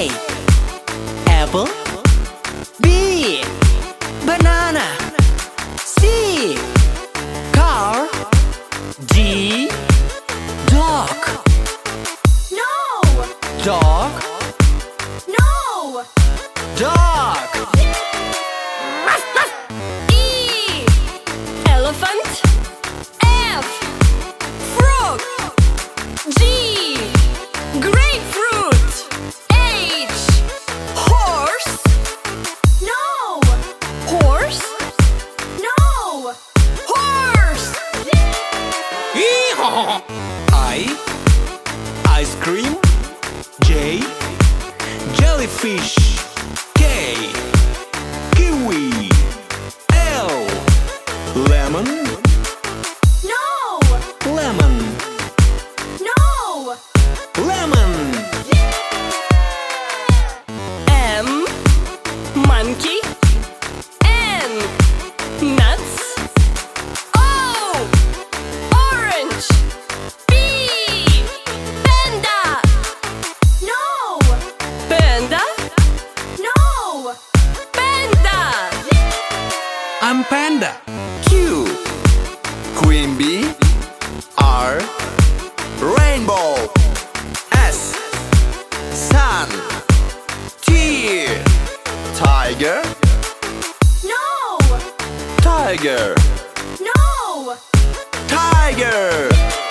A. Apple. B. Banana. C. Car. D. Dog. No! Dog. No! Dog. I. Ice cream. J. Jellyfish. K. Kiwi. L. Lemon. I'm panda. Q. Queen Bee R. Rainbow. S. Sun. T. Tiger. No! Tiger. No! Tiger